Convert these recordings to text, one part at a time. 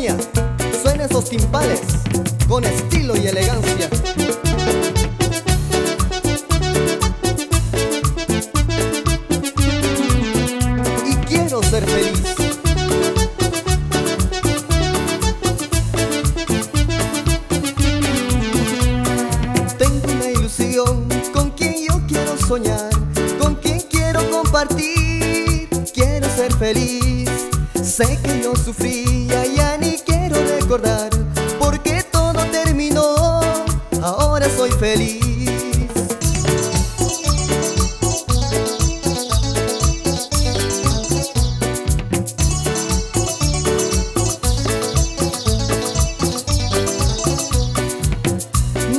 Suena esos timbales con estilo y elegancia. Y quiero ser feliz. Tengo una ilusión con quien yo quiero soñar, con quien quiero compartir. Quiero ser feliz. Sé que yo sufría, quiero porque todo terminó. Ahora soy feliz.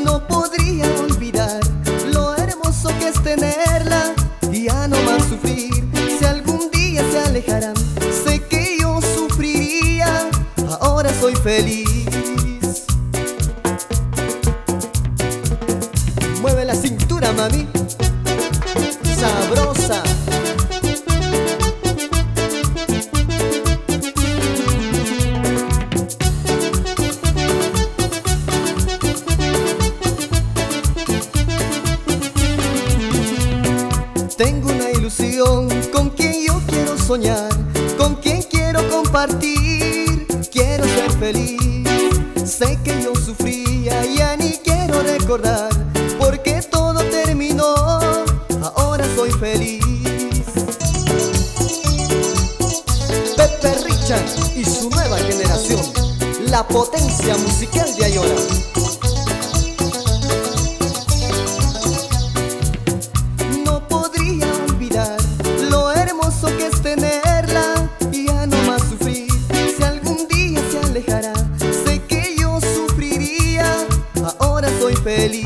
No podría olvidar lo hermoso que es tenerla y ya no más sufrir. Soy feliz. Mueve la cintura, mami. Sabrosa. Tengo una ilusión con quien yo quiero soñar, con quien quiero compartir. Porque todo terminó. Ahora soy feliz. Pepe Richard y su nueva generación, la potencia musical de Ayora.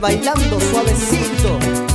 bailando suavecito.